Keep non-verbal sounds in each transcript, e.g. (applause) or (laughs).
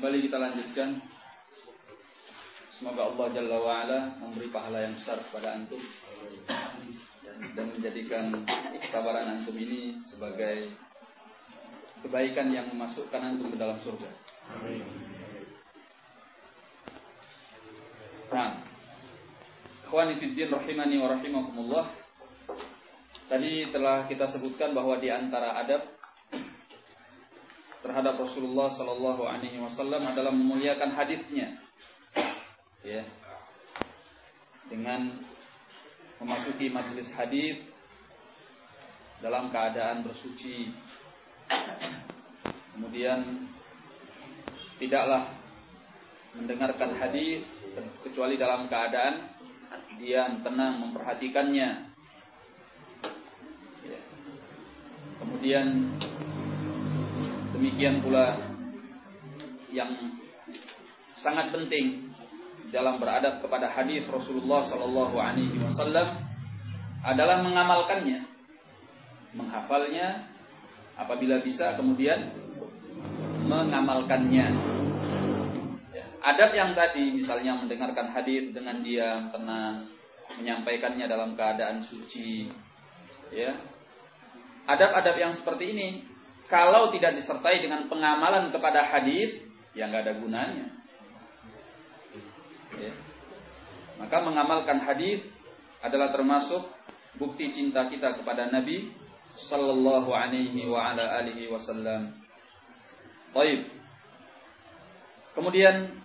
Kembali kita lanjutkan. Semoga Allah Jalla wa'ala memberi pahala yang besar kepada antum dan menjadikan kesabaran antum ini sebagai kebaikan yang memasukkan antum ke dalam surga. Nah, Ikhwani fiddin rahimani wa rahimakumullah. Tadi telah kita sebutkan bahwa di antara adab terhadap Rasulullah Sallallahu Alaihi Wasallam adalah memuliakan hadisnya, ya, dengan memasuki majelis hadis dalam keadaan bersuci, kemudian tidaklah mendengarkan hadis kecuali dalam keadaan diam tenang memperhatikannya. Ya. Kemudian Demikian pula yang sangat penting dalam beradab kepada hadis Rasulullah Sallallahu Alaihi Wasallam adalah mengamalkannya, menghafalnya, apabila bisa kemudian mengamalkannya. Ya, adab yang tadi misalnya mendengarkan hadis dengan diam, tenang, menyampaikannya dalam keadaan suci, ya. Adab-adab yang seperti ini kalau tidak disertai dengan pengamalan kepada hadis, ya nggak ada gunanya. Ya. Maka mengamalkan hadis adalah termasuk bukti cinta kita kepada Nabi sallallahu alaihi wa ala alihi wasallam. Baik. Kemudian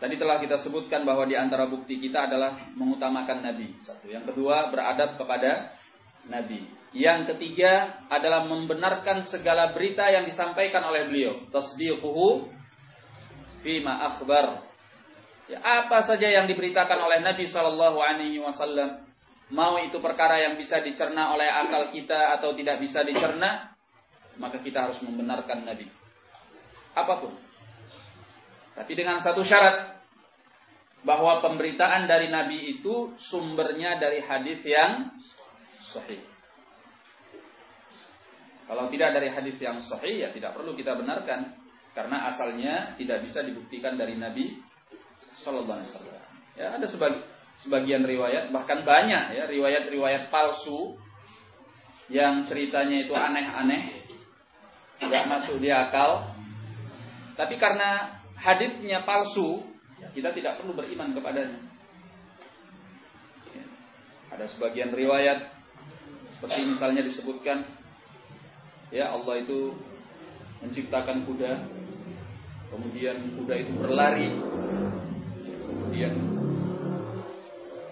tadi telah kita sebutkan bahwa di antara bukti kita adalah mengutamakan Nabi. Satu. Yang kedua beradab kepada Nabi. Yang ketiga adalah membenarkan segala berita yang disampaikan oleh beliau. Tasdiquhu fima akhbar. Ya, apa saja yang diberitakan oleh Nabi Shallallahu Alaihi Wasallam, mau itu perkara yang bisa dicerna oleh akal kita atau tidak bisa dicerna, maka kita harus membenarkan Nabi. Apa pun. Tapi dengan satu syarat bahwa pemberitaan dari Nabi itu sumbernya dari hadis yang sahih. Kalau tidak dari hadis yang sahih ya tidak perlu kita benarkan karena asalnya tidak bisa dibuktikan dari Nabi Shallallahu Alaihi Wasallam. Ya ada sebagi, sebagian riwayat bahkan banyak ya riwayat-riwayat palsu yang ceritanya itu aneh-aneh tidak masuk di akal. Tapi karena hadisnya palsu, kita tidak perlu beriman kepadanya. Ya. Ada sebagian riwayat seperti misalnya disebutkan ya Allah itu menciptakan kuda kemudian kuda itu berlari. Kemudian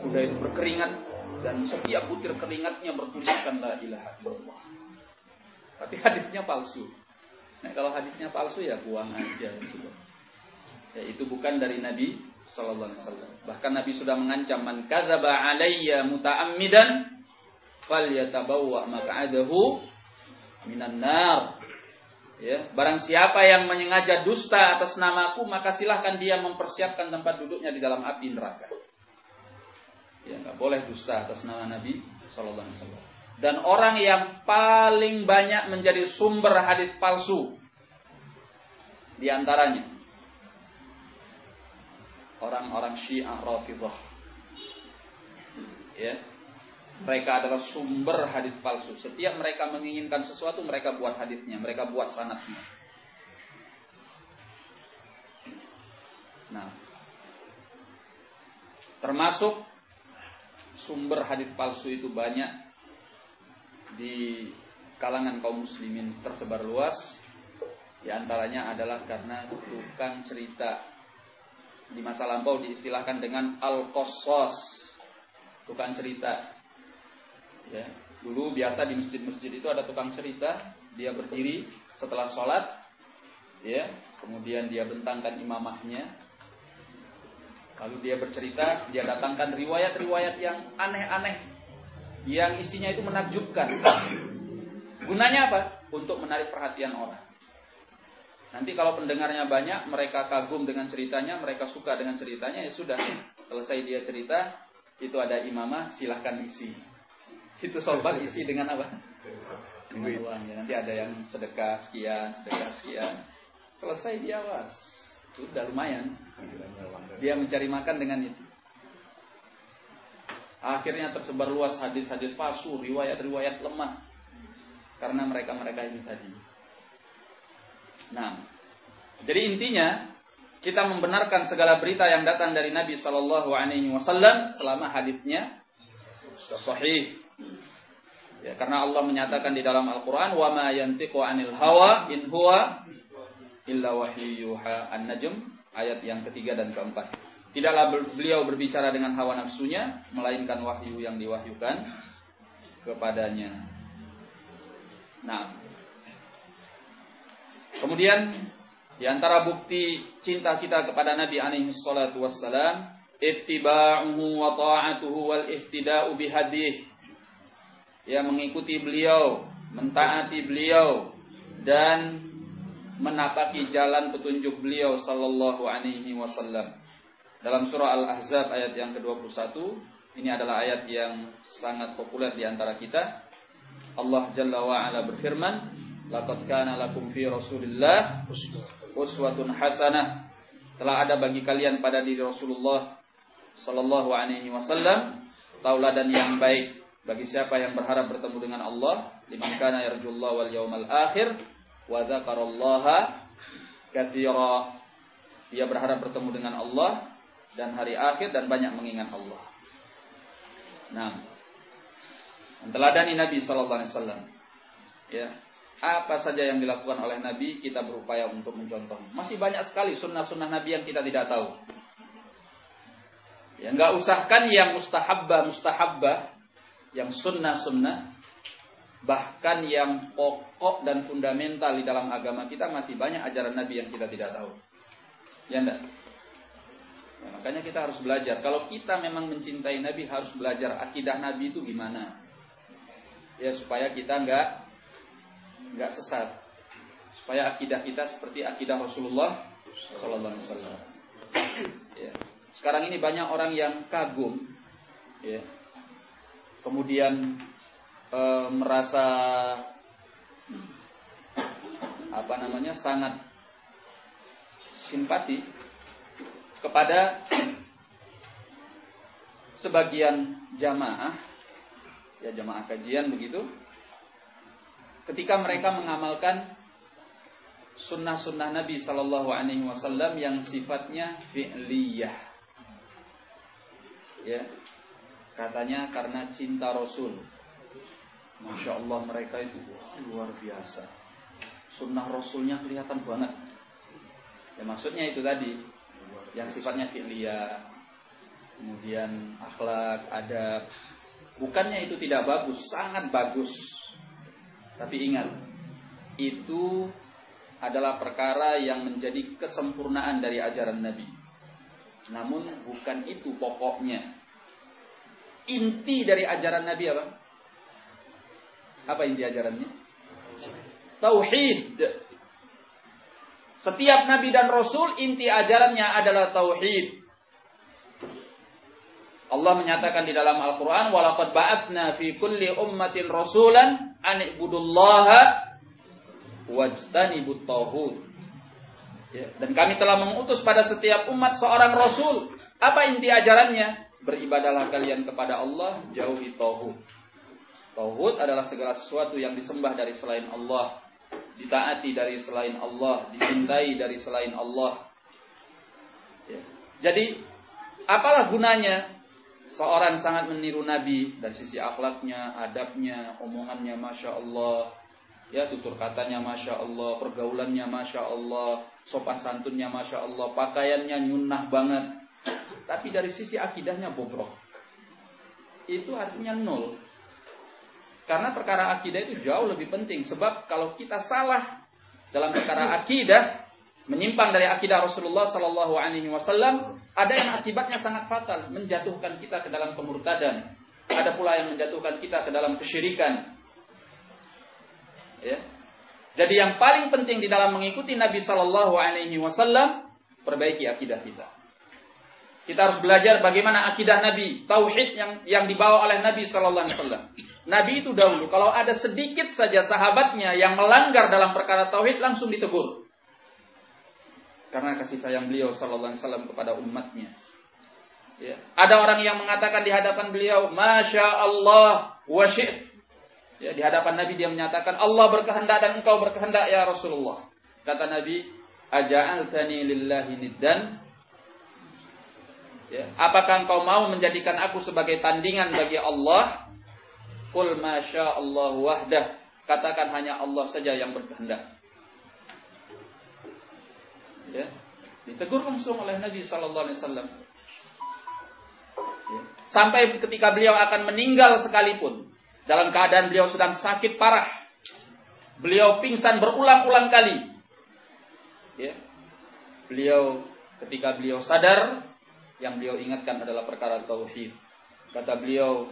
kuda itu berkeringat dan setiap butir keringatnya bertuliskan la ilaha illallah. Tapi hadisnya palsu. Nah kalau hadisnya palsu ya buang aja. Ya itu bukan dari Nabi Sallallahu Alaihi Wasallam. Bahkan Nabi sudah mengancam man kadzaba alayya muta'ammidan falyatabawwa maq'adahu minan. Ya, barang siapa yang menyengaja dusta atas namaku, maka silahkan dia mempersiapkan tempat duduknya di dalam api neraka. Ya, nggak boleh dusta atas nama Nabi Sallallahu Alaihi Wasallam. Dan orang yang paling banyak menjadi sumber hadis palsu di antaranya orang-orang Syiah Rafidhah. Ya, mereka adalah sumber hadis palsu. Setiap mereka menginginkan sesuatu, mereka buat hadisnya, mereka buat sanatnya. Nah, termasuk sumber hadis palsu itu banyak di kalangan kaum muslimin tersebar luas. Di antaranya adalah karena tukang cerita di masa lampau diistilahkan dengan al-qasas, tukang cerita Ya, dulu biasa di masjid-masjid itu ada tukang cerita, dia berdiri setelah sholat, ya, kemudian dia bentangkan imamahnya, lalu dia bercerita, dia datangkan riwayat-riwayat yang aneh-aneh, yang isinya itu menakjubkan. Gunanya apa? Untuk menarik perhatian orang. Nanti kalau pendengarnya banyak, mereka kagum dengan ceritanya, mereka suka dengan ceritanya, ya sudah. Selesai dia cerita, itu ada imamah, silahkan isi itu sobat isi dengan apa? Dengan uang. Ya, nanti ada yang sedekah sekian, sedekah sekian. Selesai dia was. Sudah lumayan. Dia mencari makan dengan itu. Akhirnya tersebar luas hadis-hadis palsu, riwayat-riwayat lemah. Karena mereka-mereka ini tadi. Nah, jadi intinya kita membenarkan segala berita yang datang dari Nabi Shallallahu Alaihi Wasallam selama hadisnya sahih. Ya, karena Allah menyatakan di dalam Al-Quran, wa ma yantiqu anil hawa in huwa illa wahyu yuha an-najm ayat yang ketiga dan keempat. Tidaklah beliau berbicara dengan hawa nafsunya, melainkan wahyu yang diwahyukan kepadanya. Nah, kemudian di antara bukti cinta kita kepada Nabi alaihi salatu wassalam, ittiba'uhu wa ta'atuhu wal ihtida'u bihadih. Ya mengikuti beliau, mentaati beliau dan menapaki jalan petunjuk beliau sallallahu alaihi wasallam. Dalam surah Al-Ahzab ayat yang ke-21, ini adalah ayat yang sangat populer di antara kita. Allah Jalla wa Ala berfirman, "Laqad kana lakum fi Rasulillah uswatun hasanah." Telah ada bagi kalian pada diri Rasulullah sallallahu alaihi wasallam tauladan yang baik bagi siapa yang berharap bertemu dengan Allah, liman kana yarjullaha wal yawmal akhir wa dzakarallaha katsira. Dia berharap bertemu dengan Allah dan hari akhir dan banyak mengingat Allah. Nah, teladani Nabi Sallallahu Alaihi Wasallam. Ya, apa saja yang dilakukan oleh Nabi kita berupaya untuk mencontoh. Masih banyak sekali sunnah-sunnah Nabi yang kita tidak tahu. Ya, nggak usahkan yang mustahabbah mustahabbah, yang sunnah-sunnah, bahkan yang pokok dan fundamental di dalam agama kita masih banyak ajaran Nabi yang kita tidak tahu. Ya enggak? Ya, makanya kita harus belajar. Kalau kita memang mencintai Nabi harus belajar akidah Nabi itu gimana. Ya supaya kita nggak nggak sesat. Supaya akidah kita seperti akidah Rasulullah Sallallahu Alaihi Wasallam. Ya. Sekarang ini banyak orang yang kagum, ya. Kemudian e, merasa apa namanya sangat simpati kepada sebagian jamaah ya jamaah kajian begitu ketika mereka mengamalkan sunnah-sunnah Nabi Shallallahu Alaihi Wasallam yang sifatnya fi'liyah. Ya katanya karena cinta Rasul Masya Allah mereka itu luar biasa sunnah Rasulnya kelihatan banget ya maksudnya itu tadi yang sifatnya filia, kemudian akhlak, adab. Bukannya itu tidak bagus, sangat bagus. Tapi ingat, itu adalah perkara yang menjadi kesempurnaan dari ajaran Nabi. Namun bukan itu pokoknya. Inti dari ajaran Nabi apa? Apa inti ajarannya? Tauhid. Setiap nabi dan rasul inti ajarannya adalah tauhid. Allah menyatakan di dalam Al-Qur'an walaqad fi kulli ummatin rasulan an ibudullaha wajtanibut tauhid. Ya, dan kami telah mengutus pada setiap umat seorang rasul. Apa inti ajarannya? Beribadalah kalian kepada Allah, jauhi tauhid. Tauhid adalah segala sesuatu yang disembah dari selain Allah ditaati dari selain Allah, dicintai dari selain Allah. Ya. Jadi, apalah gunanya seorang sangat meniru Nabi dari sisi akhlaknya, adabnya, omongannya, masya Allah, ya tutur katanya, masya Allah, pergaulannya, masya Allah, sopan santunnya, masya Allah, pakaiannya nyunah banget. Tapi dari sisi akidahnya bobrok. Itu artinya nol. Karena perkara akidah itu jauh lebih penting. Sebab kalau kita salah dalam perkara akidah, menyimpang dari akidah Rasulullah Sallallahu Alaihi Wasallam, ada yang akibatnya sangat fatal, menjatuhkan kita ke dalam kemurtadan. Ada pula yang menjatuhkan kita ke dalam kesyirikan. Ya. Jadi yang paling penting di dalam mengikuti Nabi Sallallahu Alaihi Wasallam, perbaiki akidah kita. Kita harus belajar bagaimana akidah Nabi, tauhid yang yang dibawa oleh Nabi Sallallahu Alaihi Wasallam. Nabi itu dahulu kalau ada sedikit saja sahabatnya yang melanggar dalam perkara tauhid langsung ditegur. karena kasih sayang beliau sallallahu alaihi wasallam kepada umatnya. Ya. Ada orang yang mengatakan di hadapan beliau, Masya Allah wa Ya, di hadapan Nabi dia menyatakan, Allah berkehendak dan engkau berkehendak ya Rasulullah. Kata Nabi, Aja'altani lillahi niddan. Ya, apakah engkau mau menjadikan aku sebagai tandingan bagi Allah? Qul masya Allah wahdah. Katakan hanya Allah saja yang berkehendak. Ya, ditegur langsung oleh Nabi sallallahu alaihi wasallam. Sampai ketika beliau akan meninggal sekalipun. Dalam keadaan beliau sedang sakit parah. Beliau pingsan berulang-ulang kali. Ya. Beliau ketika beliau sadar. Yang beliau ingatkan adalah perkara tauhid. Kata beliau.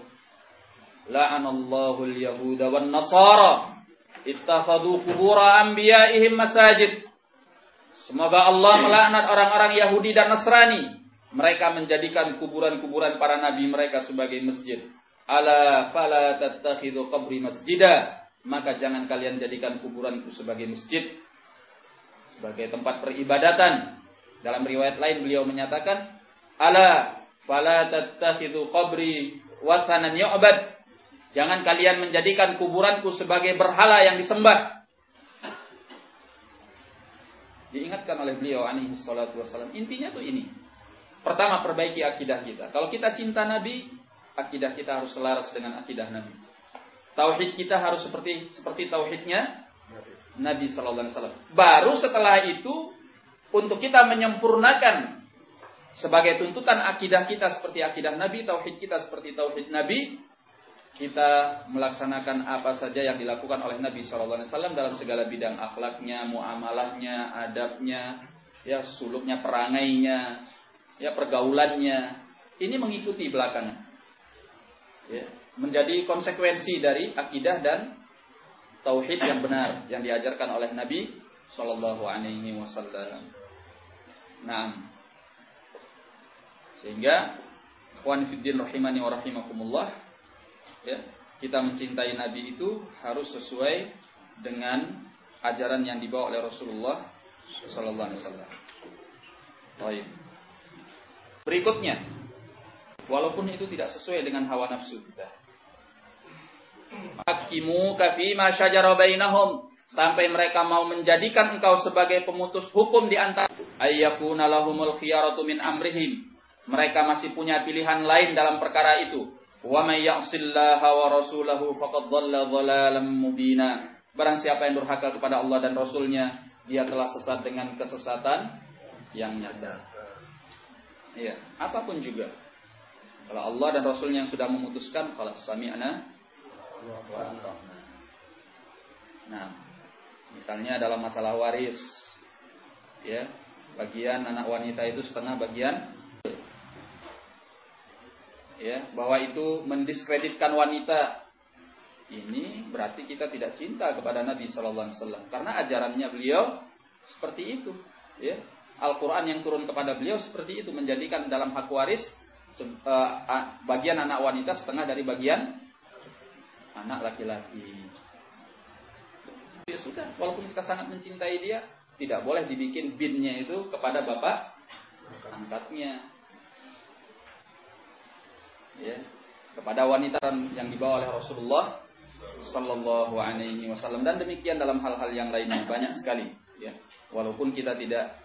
La'anallahu al-yahuda wan nasara. Ittakhadu kubura anbiya'ihim masajid. Semoga Allah melaknat orang-orang Yahudi dan Nasrani mereka menjadikan kuburan-kuburan para nabi mereka sebagai masjid. Ala fala tattakhidhu qabri masjida. Maka jangan kalian jadikan kuburanku sebagai masjid. Sebagai tempat peribadatan. Dalam riwayat lain beliau menyatakan, Ala fala tattakhidhu qabri wasanan yu'bad. Jangan kalian menjadikan kuburanku sebagai berhala yang disembah. Diingatkan oleh beliau alaihi salatu wasallam. Intinya tuh ini. Pertama perbaiki akidah kita. Kalau kita cinta Nabi, akidah kita harus selaras dengan akidah Nabi. Tauhid kita harus seperti seperti tauhidnya Nabi Sallallahu Alaihi Wasallam. Baru setelah itu untuk kita menyempurnakan sebagai tuntutan akidah kita seperti akidah Nabi, tauhid kita seperti tauhid Nabi, kita melaksanakan apa saja yang dilakukan oleh Nabi Sallallahu Alaihi Wasallam dalam segala bidang akhlaknya, muamalahnya, adabnya, ya suluknya, perangainya, ya pergaulannya ini mengikuti belakangan. Ya, menjadi konsekuensi dari akidah dan tauhid yang benar yang diajarkan oleh Nabi Shallallahu Alaihi Wasallam. Nah, sehingga Ikhwan Fiddin Rahimani wa Rahimakumullah ya, kita mencintai Nabi itu harus sesuai dengan ajaran yang dibawa oleh Rasulullah Sallallahu Alaihi Wasallam. Baik. Berikutnya, walaupun itu tidak sesuai dengan hawa nafsu kita. Hakimu kafima syajara sampai mereka mau menjadikan engkau sebagai pemutus hukum di antara ayyakuna lahumul khiyaratu min amrihim. Mereka masih punya pilihan lain dalam perkara itu. Wa may ya'sillaha wa rasulahu faqad dhalla dhalalan mubina. Barang siapa yang durhaka kepada Allah dan Rasulnya, dia telah sesat dengan kesesatan yang nyata. Iya, apa pun juga. Kalau Allah dan Rasul yang sudah memutuskan, kalau sami'na Nah, misalnya dalam masalah waris, ya, bagian anak wanita itu setengah bagian, ya, bahwa itu mendiskreditkan wanita. Ini berarti kita tidak cinta kepada Nabi Shallallahu Alaihi Wasallam karena ajarannya beliau seperti itu, ya. Al-Quran yang turun kepada beliau seperti itu menjadikan dalam hak waris eh, bagian anak wanita setengah dari bagian anak laki-laki. Ya sudah, walaupun kita sangat mencintai dia, tidak boleh dibikin binnya itu kepada bapak angkatnya. Ya, kepada wanita yang dibawa oleh Rasulullah Sallallahu Alaihi Wasallam dan demikian dalam hal-hal yang lainnya banyak sekali. Ya, walaupun kita tidak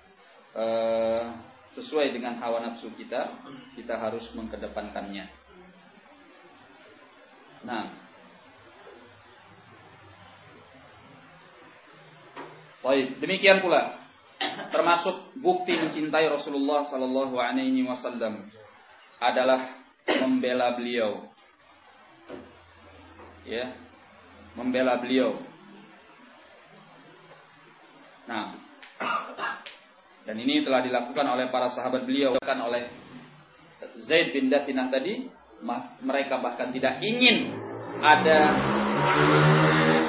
Eh, sesuai dengan hawa nafsu kita, kita harus mengkedepankannya. Nah, baik, demikian pula termasuk bukti mencintai Rasulullah Sallallahu Alaihi Wasallam adalah membela beliau, ya, membela beliau. Nah, dan ini telah dilakukan oleh para sahabat beliau, bahkan oleh Zaid bin Dathinah tadi, mereka bahkan tidak ingin ada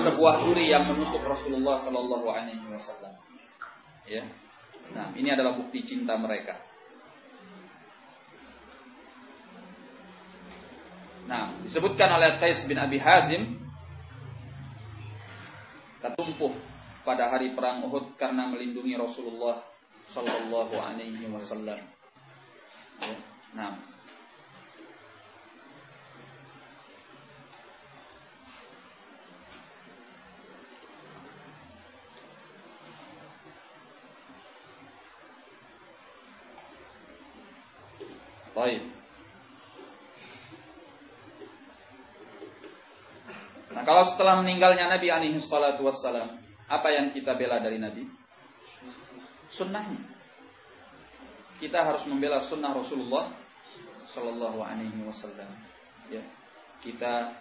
sebuah duri yang menusuk Rasulullah Sallallahu Alaihi Wasallam. Ya, nah ini adalah bukti cinta mereka. Nah, disebutkan oleh Qais bin Abi Hazim ketumpuh pada hari perang Uhud karena melindungi Rasulullah sallallahu alaihi wasallam. Ya. Nah. Baik. Nah, kalau setelah meninggalnya Nabi alaihi salatu wassalam, apa yang kita bela dari Nabi? Sunnahnya. Kita harus membela sunnah Rasulullah sallallahu alaihi wasallam. Ya. Kita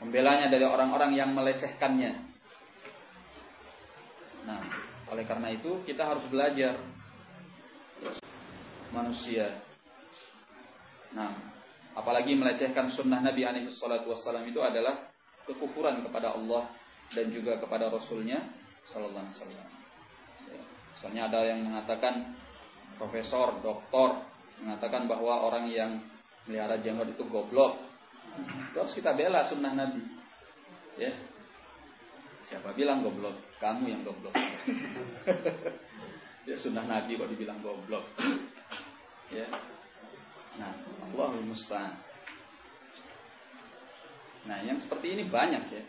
membelanya dari orang-orang yang melecehkannya. Nah, oleh karena itu kita harus belajar manusia Nah, apalagi melecehkan sunnah Nabi alaihi wassalam itu adalah kekufuran kepada Allah dan juga kepada Rasulnya sallallahu alaihi wasallam. Ya. Misalnya ada yang mengatakan profesor, doktor mengatakan bahwa orang yang melihara jenggot itu goblok. Terus kita bela sunnah Nabi. Ya. Siapa bilang goblok? Kamu yang goblok. (laughs) ya sunnah Nabi kok dibilang goblok. (laughs) Ya. Nah, Allahul musta'an. Nah, yang seperti ini banyak ya.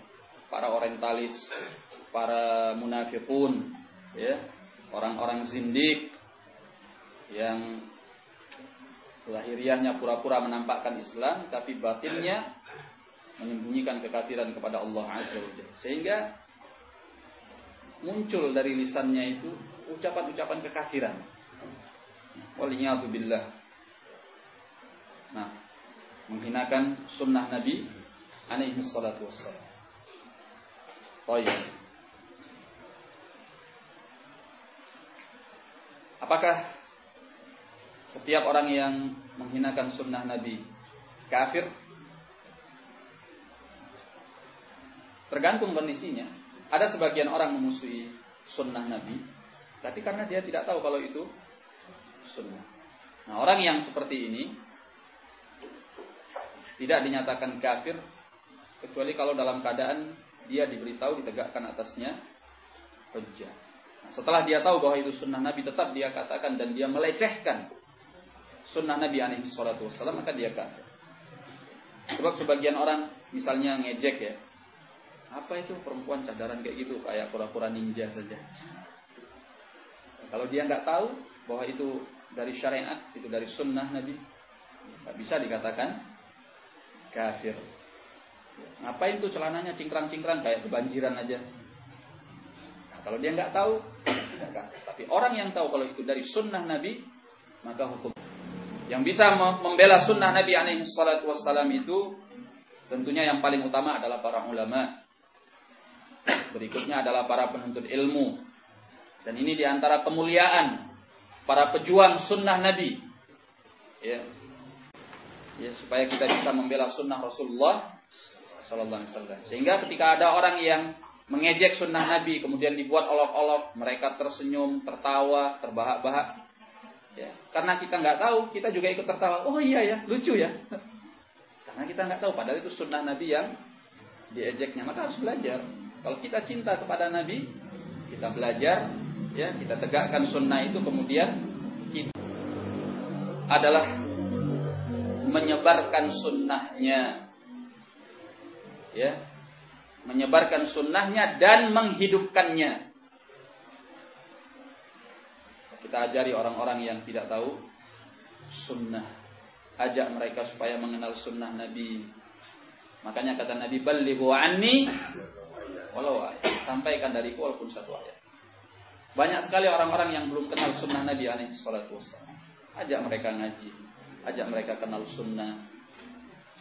Para orientalis, para munafikun, ya, orang-orang zindik yang lahiriahnya pura-pura menampakkan Islam tapi batinnya menyembunyikan kekafiran kepada Allah Azza wa Sehingga muncul dari lisannya itu ucapan-ucapan kekafiran. Waliyadu billah. Nah, menghinakan sunnah Nabi alaihi salatu wassalam. Baik. Apakah setiap orang yang menghinakan sunnah Nabi kafir? Tergantung kondisinya. Ada sebagian orang memusuhi sunnah Nabi, tapi karena dia tidak tahu kalau itu sunnah. Nah, orang yang seperti ini tidak dinyatakan kafir kecuali kalau dalam keadaan dia diberitahu ditegakkan atasnya hujjah. Nah, setelah dia tahu bahwa itu sunnah Nabi tetap dia katakan dan dia melecehkan sunnah Nabi alaihi salatu wassalam maka dia kafir. Sebab sebagian orang misalnya ngejek ya. Apa itu perempuan cadaran kayak gitu kayak pura-pura ninja saja. Kalau dia nggak tahu bahwa itu dari syariat, itu dari sunnah Nabi, nggak bisa dikatakan kafir. Ngapain tuh celananya cingkrang-cingkrang kayak kebanjiran aja. Nah, kalau dia nggak tahu, ya kan. Tapi orang yang tahu kalau itu dari sunnah Nabi, maka hukum. Yang bisa membela sunnah Nabi alaihi salatu wassalam itu tentunya yang paling utama adalah para ulama. Berikutnya adalah para penuntut ilmu. Dan ini di antara kemuliaan para pejuang sunnah Nabi. Ya, ya supaya kita bisa membela sunnah Rasulullah Sallallahu Alaihi Wasallam. Sehingga ketika ada orang yang mengejek sunnah Nabi kemudian dibuat olok-olok, mereka tersenyum, tertawa, terbahak-bahak. Ya, karena kita nggak tahu, kita juga ikut tertawa. Oh iya ya, lucu ya. (laughs) Karena kita nggak tahu, padahal itu sunnah Nabi yang diejeknya. Maka harus belajar. Kalau kita cinta kepada Nabi, kita belajar, ya, kita tegakkan sunnah itu, kemudian kita adalah menyebarkan sunnahnya ya menyebarkan sunnahnya dan menghidupkannya. Kita ajari orang-orang yang tidak tahu sunnah. Ajak mereka supaya mengenal sunnah Nabi. Makanya kata Nabi balighu anni walau sampaikan dariku walaupun satu ayat. Banyak sekali orang-orang yang belum kenal sunnah Nabi alaihi salatu ajak mereka ngaji ajak mereka kenal sunnah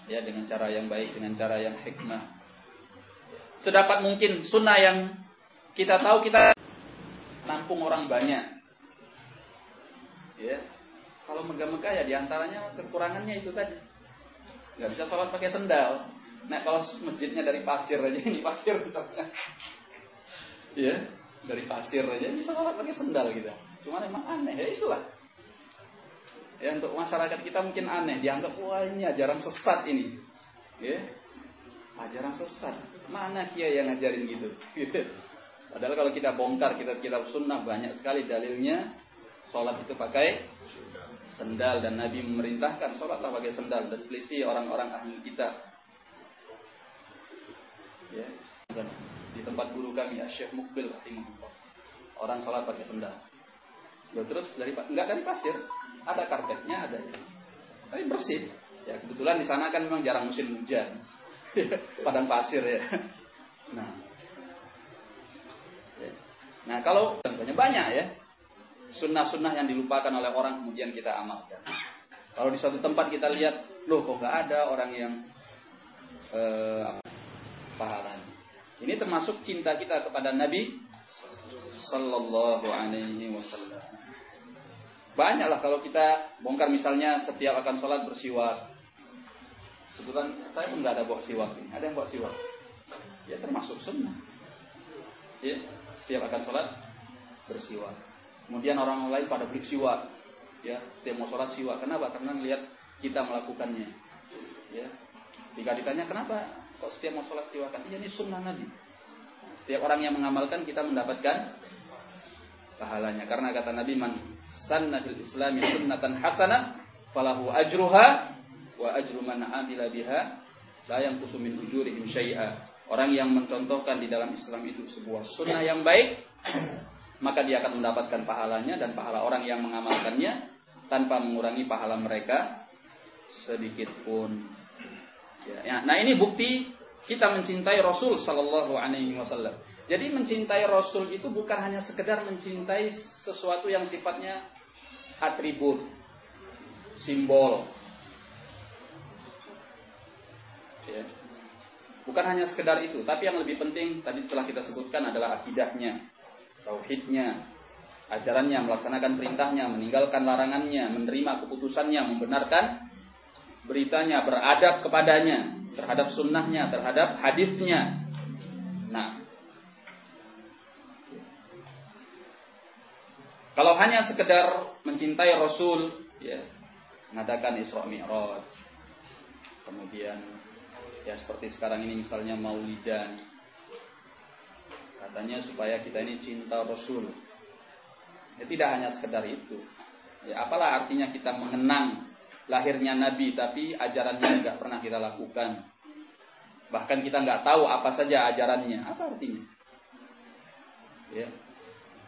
ya dengan cara yang baik dengan cara yang hikmah. Sedapat mungkin sunnah yang kita tahu kita nampung orang banyak. Ya kalau megah-megah ya di antaranya kekurangannya itu tadi. Nggak bisa sholat pakai sendal. Nah kalau masjidnya dari pasir aja (laughs) ini pasir. Misalnya ya dari pasir aja bisa sholat pakai sendal gitu. Cuman emang aneh ya itulah Ya, untuk masyarakat kita mungkin aneh, dianggap wah ini ajaran sesat ini. Ya. Ajaran sesat. Mana kiai yang ngajarin gitu? (laughs) Padahal kalau kita bongkar kita kitab sunnah banyak sekali dalilnya sholat itu pakai sendal dan Nabi memerintahkan sholatlah pakai sendal dan selisih orang-orang ahli kita. Ya, di tempat guru kami ya Syekh Mukbil Orang sholat pakai sendal. Ya, terus dari enggak dari pasir, ada karpetnya, ada tapi bersih. Ya kebetulan di sana kan memang jarang musim hujan, (laughs) padang pasir ya. Nah, ya. nah kalau contohnya banyak ya, sunnah-sunnah yang dilupakan oleh orang kemudian kita amalkan. Kalau di suatu tempat kita lihat, loh kok nggak ada orang yang eh, pahalanya. Ini termasuk cinta kita kepada Nabi Sallallahu Alaihi Wasallam. Banyaklah kalau kita bongkar misalnya setiap akan sholat bersiwak. Kebetulan saya pun nggak ada bawa siwak ini. Ada yang bawa siwak? Ya termasuk sunnah. Ya, setiap akan sholat bersiwak. Kemudian orang lain pada beli siwak. Ya, setiap mau sholat siwak. Kenapa? Karena melihat kita melakukannya. Ya. Jika ditanya kenapa kok setiap mau sholat siwakan? Iya ini sunnah Nabi. Setiap orang yang mengamalkan kita mendapatkan pahalanya. Karena kata Nabi man sanna fil islami sunnatan hasanah falahu ajruha wa ajru man amila biha la yanqusu min ujurihim syai'a. Orang yang mencontohkan di dalam Islam itu sebuah sunnah yang baik, maka dia akan mendapatkan pahalanya dan pahala orang yang mengamalkannya tanpa mengurangi pahala mereka sedikit pun. Ya. Nah ini bukti kita mencintai Rasul Sallallahu Alaihi Wasallam. Jadi mencintai Rasul itu bukan hanya sekedar mencintai sesuatu yang sifatnya atribut, simbol. Ya. Bukan hanya sekedar itu, tapi yang lebih penting tadi telah kita sebutkan adalah akidahnya, tauhidnya, ajarannya, melaksanakan perintahnya, meninggalkan larangannya, menerima keputusannya, membenarkan beritanya, beradab kepadanya, terhadap sunnahnya, terhadap hadisnya. Nah, Kalau hanya sekedar mencintai Rasul, ya, mengadakan Isra Mi'raj. Kemudian ya seperti sekarang ini misalnya Maulidan. Katanya supaya kita ini cinta Rasul. Ya tidak hanya sekedar itu. Ya apalah artinya kita mengenang lahirnya Nabi tapi ajarannya nggak pernah kita lakukan. Bahkan kita nggak tahu apa saja ajarannya. Apa artinya? Ya.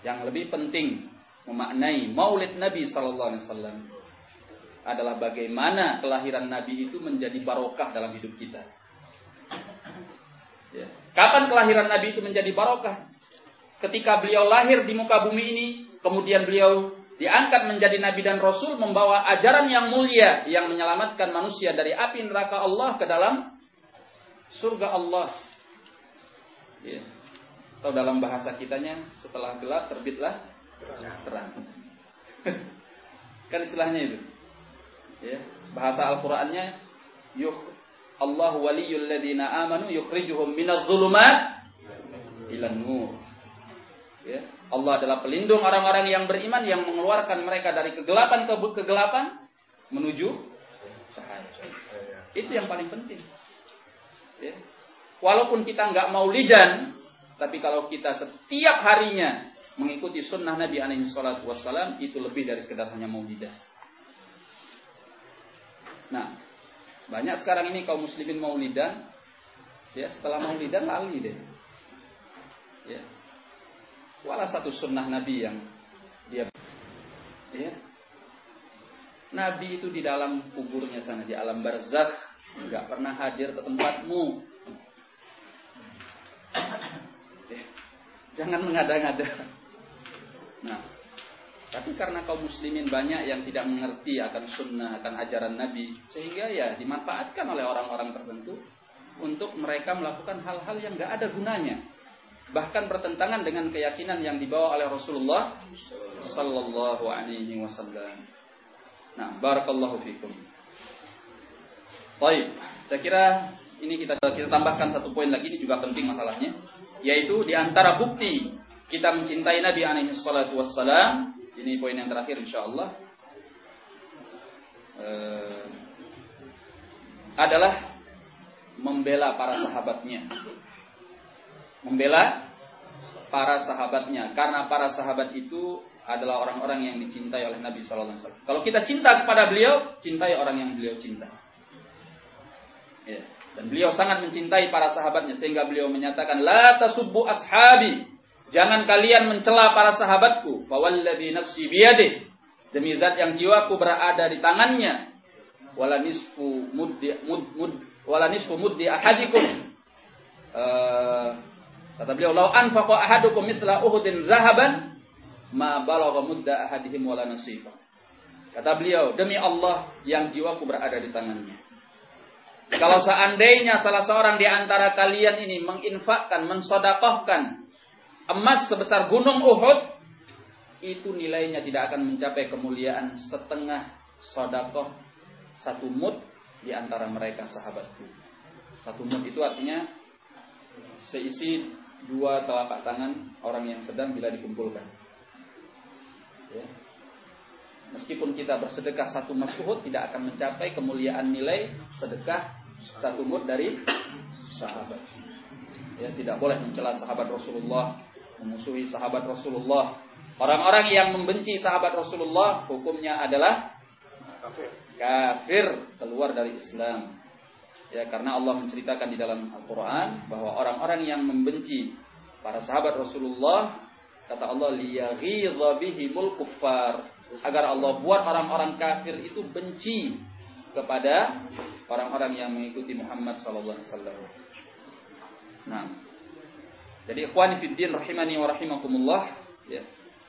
Yang lebih penting memaknai Maulid Nabi Sallallahu Alaihi Wasallam adalah bagaimana kelahiran Nabi itu menjadi barokah dalam hidup kita. Ya. Kapan kelahiran Nabi itu menjadi barokah? Ketika beliau lahir di muka bumi ini, kemudian beliau diangkat menjadi Nabi dan Rasul membawa ajaran yang mulia yang menyelamatkan manusia dari api neraka Allah ke dalam surga Allah. Ya. Atau dalam bahasa kitanya setelah gelap terbitlah terang. (laughs) kan istilahnya itu. Ya, bahasa Al-Qur'annya yuh Allah waliyul ladina amanu yukhrijuhum minadh dhulumat ilan nur. Ya, Allah adalah pelindung orang-orang yang beriman yang mengeluarkan mereka dari kegelapan ke kegelapan menuju cahaya. Itu yang paling penting. Ya. Walaupun kita nggak mau lidan, tapi kalau kita setiap harinya mengikuti sunnah Nabi alaihi salatu wassalam itu lebih dari sekedar hanya maulidah. Nah, banyak sekarang ini kaum muslimin maulidan ya setelah maulidan lali deh. Ya. Walau satu sunnah Nabi yang dia ya. Nabi itu di dalam kuburnya sana di alam barzakh nggak pernah hadir ke tempatmu. Ya. Jangan mengada-ngada. Nah, tapi karena kaum muslimin banyak yang tidak mengerti akan sunnah, akan ajaran Nabi, sehingga ya dimanfaatkan oleh orang-orang tertentu untuk mereka melakukan hal-hal yang gak ada gunanya. Bahkan bertentangan dengan keyakinan yang dibawa oleh Rasulullah Sallallahu Alaihi Wasallam. Nah, barakallahu fikum. Baik, saya kira ini kita kita tambahkan satu poin lagi ini juga penting masalahnya, yaitu di antara bukti kita mencintai Nabi alaihi salatu wassalam. Ini poin yang terakhir insyaallah. Uh, adalah membela para sahabatnya. Membela para sahabatnya karena para sahabat itu adalah orang-orang yang dicintai oleh Nabi Sallallahu Alaihi Wasallam. Kalau kita cinta kepada beliau, cintai orang yang beliau cinta. Ya. Dan beliau sangat mencintai para sahabatnya sehingga beliau menyatakan la tasubbu ashabi. Jangan kalian mencela para sahabatku. Fawalladzi nafsi biyadih. Demi zat yang jiwaku berada di tangannya. Wala nisfu muddi mud, mud wala nisfu muddi ahadikum. Uh, kata beliau, "Lau anfaqa ahadukum mithla Uhudin zahaban, ma balagha mudda ahadihim wala nasifa." Kata beliau, "Demi Allah yang jiwaku berada di tangannya." Kalau seandainya salah seorang di antara kalian ini menginfakkan, mensodakohkan emas sebesar gunung Uhud, itu nilainya tidak akan mencapai kemuliaan setengah sodakoh satu mud di antara mereka sahabatku. Satu mud itu artinya seisi dua telapak tangan orang yang sedang bila dikumpulkan. Ya. Meskipun kita bersedekah satu mashuhud tidak akan mencapai kemuliaan nilai sedekah satu mud dari sahabat. Ya, tidak boleh mencela sahabat Rasulullah, memusuhi sahabat Rasulullah. Orang-orang yang membenci sahabat Rasulullah hukumnya adalah kafir, kafir keluar dari Islam. Ya, karena Allah menceritakan di dalam Al-Qur'an bahwa orang-orang yang membenci para sahabat Rasulullah kata Allah liyaghidha bihimul kuffar agar Allah buat orang-orang kafir itu benci kepada orang-orang yang mengikuti Muhammad sallallahu alaihi wasallam. Nah, jadi ikhwani fiddin rahimani wa rahimakumullah, ya.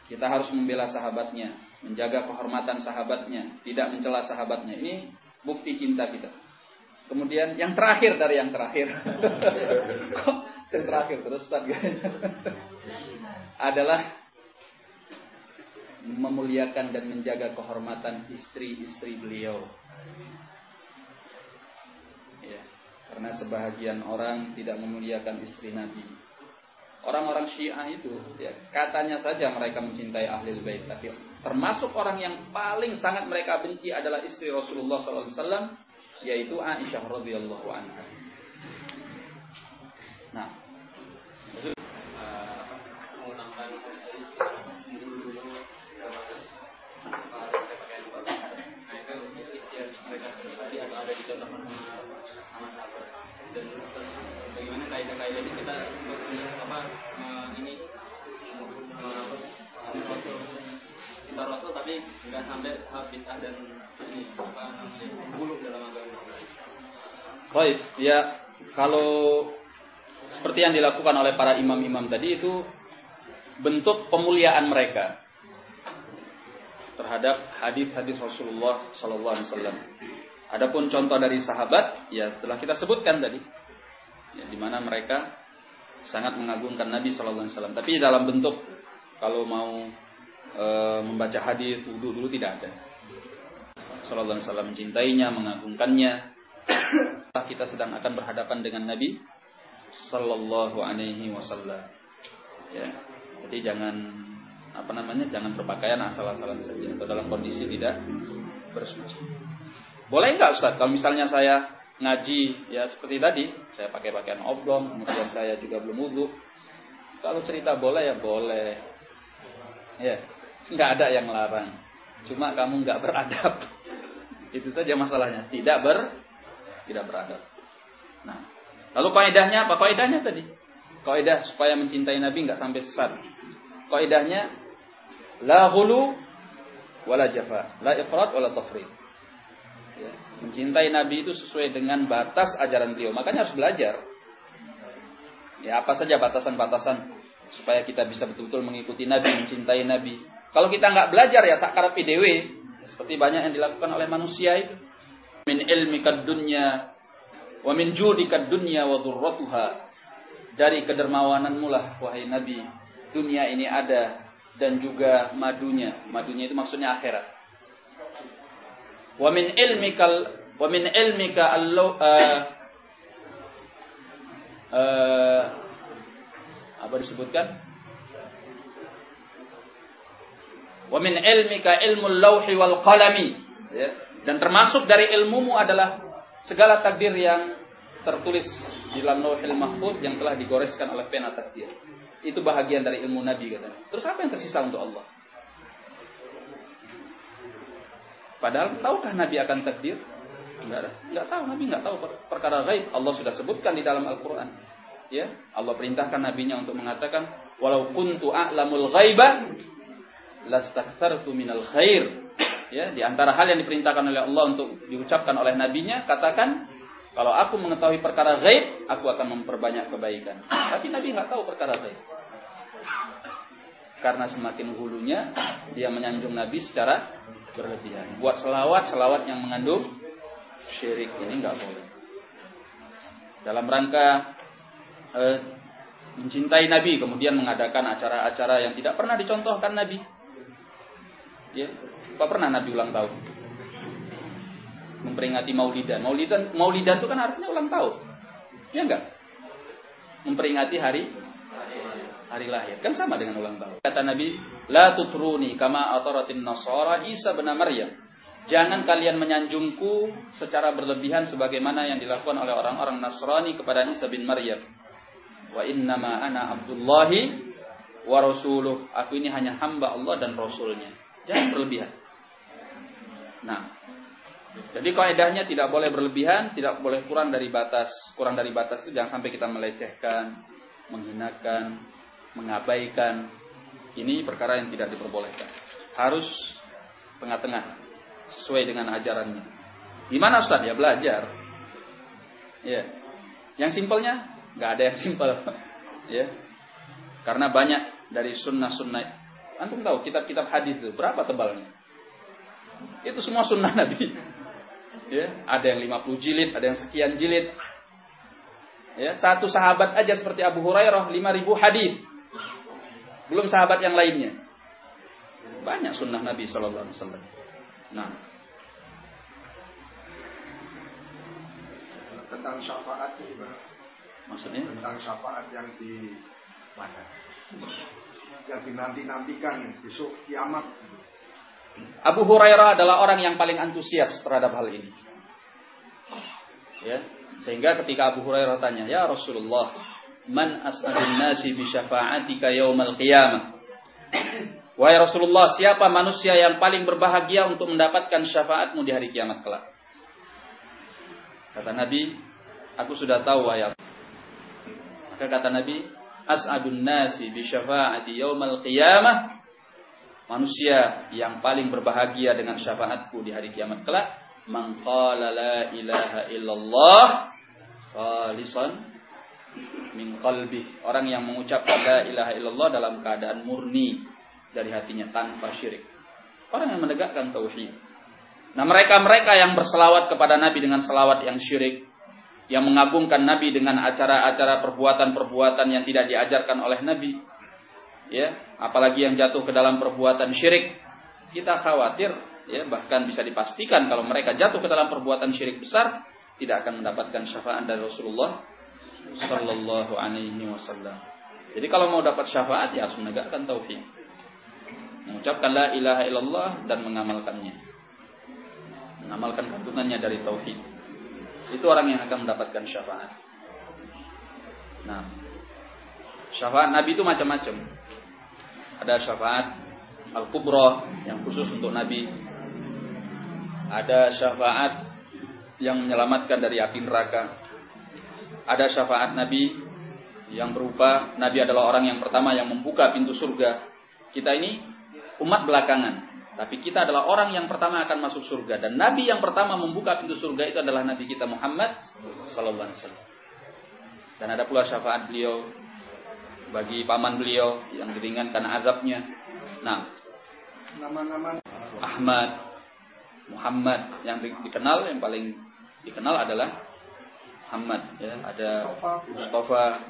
Kita harus membela sahabatnya, menjaga kehormatan sahabatnya, tidak mencela sahabatnya. Ini bukti cinta kita. Kemudian yang terakhir dari yang terakhir. (laughs) yang terakhir terus adalah memuliakan dan menjaga kehormatan istri-istri beliau. Ya, karena sebahagian orang tidak memuliakan istri Nabi. Orang-orang Syiah itu, ya, katanya saja mereka mencintai ahli bait, tapi termasuk orang yang paling sangat mereka benci adalah istri Rasulullah SAW yaitu Aisyah radhiyallahu anha. Nah, dan bagaimana kaidah-kaidah ini kita apa ini rasul kita rasul tapi nggak sampai bid'ah dan ini apa namanya dalam agama. Baik, ya kalau seperti yang dilakukan oleh para imam-imam tadi itu bentuk pemuliaan mereka terhadap hadis-hadis Rasulullah Sallallahu Alaihi Wasallam. Adapun contoh dari sahabat, ya setelah kita sebutkan tadi, ya, di mana mereka sangat mengagungkan Nabi Sallallahu Alaihi Wasallam. Tapi dalam bentuk kalau mau e, membaca hadis wudhu dulu tidak ada. Sallallahu Alaihi Wasallam mencintainya, mengagungkannya. kita sedang akan berhadapan dengan Nabi Sallallahu Alaihi Wasallam. Ya, jadi jangan apa namanya, jangan berpakaian asal-asalan saja atau dalam kondisi tidak bersuci. Boleh nggak Ustaz? Kalau misalnya saya ngaji ya seperti tadi, saya pakai pakaian oblong, kemudian saya juga belum wudhu. Kalau cerita boleh ya boleh. Ya, nggak ada yang larang. Cuma kamu nggak beradab. (laughs) Itu saja masalahnya. Tidak ber, tidak beradab. Nah, lalu kaidahnya apa? Kaidahnya tadi. Kaidah supaya mencintai Nabi nggak sampai sesat. Kaidahnya la hulu wala jafa, la ifrat wala tafrid. Ya, mencintai Nabi itu sesuai dengan batas ajaran beliau. Makanya harus belajar. Ya, apa saja batasan-batasan supaya kita bisa betul-betul mengikuti Nabi, mencintai Nabi. Kalau kita nggak belajar ya sakar PDW, seperti banyak yang dilakukan oleh manusia itu. Min ilmi dunya wa min judika dunya wa dhurratuha. Dari kedermawananmu lah wahai Nabi, dunia ini ada dan juga madunya. Madunya itu maksudnya akhirat. Wa min ilmikal wa min ilmika allo uh, uh, apa disebutkan? Wa min ilmika ilmu lauhi wal qalami. Ya. Dan termasuk dari ilmumu adalah segala takdir yang tertulis di dalam lauhil mahfud yang telah digoreskan oleh pena takdir. itu bahagian dari ilmu Nabi katanya. Terus apa yang tersisa untuk Allah? Padahal tahukah Nabi akan takdir? Enggak, enggak tahu Nabi enggak tahu perkara gaib. Allah sudah sebutkan di dalam Al-Qur'an. Ya, Allah perintahkan nabinya untuk mengatakan, "Walau kuntu a'lamul ghaiba lastakthartu minal khair." Ya, di antara hal yang diperintahkan oleh Allah untuk diucapkan oleh nabinya, katakan, "Kalau aku mengetahui perkara gaib, aku akan memperbanyak kebaikan." Tapi Nabi enggak tahu perkara gaib. Karena semakin hulunya dia menyanjung Nabi secara berlebihan. Buat selawat, selawat yang mengandung syirik ini nggak boleh. Dalam rangka eh, mencintai Nabi, kemudian mengadakan acara-acara yang tidak pernah dicontohkan Nabi. Ya, apa pernah Nabi ulang tahun? Memperingati Maulidan. Maulidan, Maulidan itu kan artinya ulang tahun. Ya enggak? Memperingati hari hari lahir. Kan sama dengan ulang tahun. Kata Nabi, La tutruni kama ataratin nasara Isa bin Maryam. Jangan kalian menyanjungku secara berlebihan sebagaimana yang dilakukan oleh orang-orang Nasrani kepada Isa bin Maryam. Wa innama ana abdullahi wa rasuluh. Aku ini hanya hamba Allah dan Rasulnya. Jangan berlebihan. Nah, jadi kaidahnya tidak boleh berlebihan, tidak boleh kurang dari batas. Kurang dari batas itu jangan sampai kita melecehkan, menghinakan, mengabaikan. Ini perkara yang tidak diperbolehkan. Harus tengah-tengah sesuai dengan ajarannya. Gimana Ustaz? Ya belajar. Ya. Yang simpelnya nggak ada yang (laughs) simpel. ya. Karena banyak dari sunnah-sunnah. Antum tahu kitab-kitab hadis itu berapa tebalnya? Itu semua sunnah Nabi. Ya, ada yang 50 jilid, ada yang sekian jilid. Ya, satu sahabat aja seperti Abu Hurairah 5000 hadis. Belum sahabat yang lainnya. Banyak sunnah Nabi sallallahu alaihi wasallam. Nah, tentang syafaat itu maksudnya tentang syafaat yang di mana? Yang dinanti-nantikan besok kiamat. Abu Hurairah adalah orang yang paling antusias terhadap hal ini. Ya, sehingga ketika Abu Hurairah tanya, "Ya Rasulullah, man as'adun nasi bi syafa'atika yaumal qiyamah. Wahai Rasulullah, siapa manusia yang paling berbahagia untuk mendapatkan syafaatmu di hari kiamat kelak? Kata Nabi, aku sudah tahu ayat. Maka kata Nabi, as'adun nasi bi syafa'ati yaumal qiyamah. Manusia yang paling berbahagia dengan syafaatku di hari kiamat kelak, man qala la ilaha illallah khalisan min qalbi. Orang yang mengucapkan la ilaha illallah dalam keadaan murni dari hatinya tanpa syirik. Orang yang menegakkan tauhid. Nah mereka-mereka yang berselawat kepada nabi dengan selawat yang syirik yang mengagungkan nabi dengan acara-acara perbuatan-perbuatan yang tidak diajarkan oleh nabi ya apalagi yang jatuh ke dalam perbuatan syirik kita khawatir ya bahkan bisa dipastikan kalau mereka jatuh ke dalam perbuatan syirik besar tidak akan mendapatkan syafaat dari Rasulullah Sallallahu Alaihi Wasallam. Jadi kalau mau dapat syafaat ya harus menegakkan tauhid, mengucapkan la ilaha illallah dan mengamalkannya, mengamalkan kandungannya dari tauhid. Itu orang yang akan mendapatkan syafaat. Nah, syafaat Nabi itu macam-macam. Ada syafaat al-kubra yang khusus untuk Nabi. Ada syafaat yang menyelamatkan dari api neraka ada syafaat Nabi yang berupa Nabi adalah orang yang pertama yang membuka pintu surga. Kita ini umat belakangan, tapi kita adalah orang yang pertama akan masuk surga. Dan Nabi yang pertama membuka pintu surga itu adalah Nabi kita Muhammad sallallahu alaihi wasallam. Dan ada pula syafaat beliau bagi paman beliau yang diringankan azabnya. Nah, nama-nama Ahmad, Muhammad yang dikenal yang paling dikenal adalah Muhammad ya. Ada Mustafa.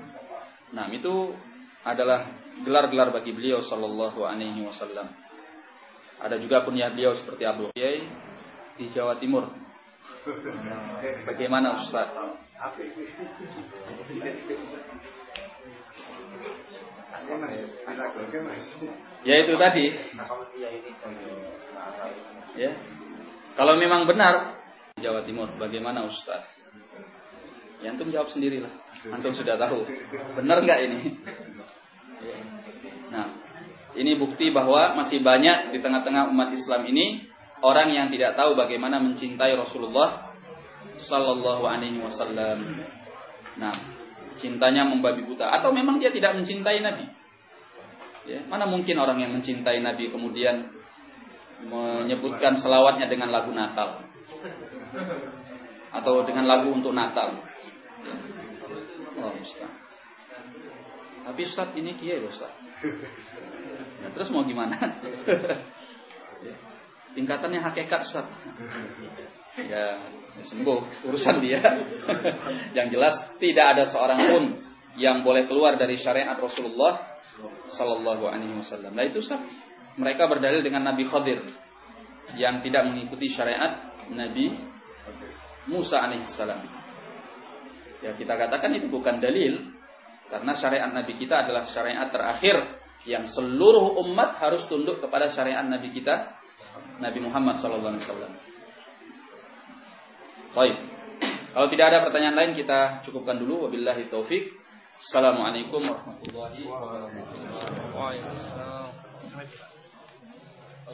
Nah itu adalah gelar-gelar bagi beliau sallallahu alaihi wasallam ada juga kunyah beliau seperti Abu Kiai di Jawa Timur. Bagaimana Ustaz? Ya itu tadi. Ya. Kalau memang benar Jawa Timur bagaimana Ustaz? Ya antum jawab sendirilah. Antum sudah tahu. Benar nggak ini? Nah, ini bukti bahwa masih banyak di tengah-tengah umat Islam ini orang yang tidak tahu bagaimana mencintai Rasulullah Sallallahu Alaihi Wasallam. Nah, cintanya membabi buta atau memang dia tidak mencintai Nabi. Ya, mana mungkin orang yang mencintai Nabi kemudian menyebutkan selawatnya dengan lagu Natal atau dengan lagu untuk Natal. Oh, Ustaz. Tapi Ustaz ini kiai Ustaz. Nah, terus mau gimana? (laughs) Tingkatannya hakikat Ustaz. Ya, ya sembuh urusan dia. (laughs) yang jelas tidak ada seorang pun yang boleh keluar dari syariat Rasulullah Sallallahu Alaihi Wasallam. Nah itu Ustaz, mereka berdalil dengan Nabi Khadir yang tidak mengikuti syariat Nabi Musa alaihissalam. Ya kita katakan itu bukan dalil karena syariat Nabi kita adalah syariat terakhir yang seluruh umat harus tunduk kepada syariat Nabi kita Nabi Muhammad wasallam. Baik. Kalau tidak ada pertanyaan lain kita cukupkan dulu wabillahi taufik. Assalamualaikum warahmatullahi wabarakatuh.